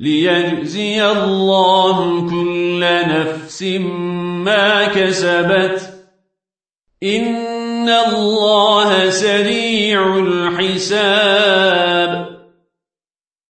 ليجزي الله كل نفس ما كسبت إن الله سريع الحساب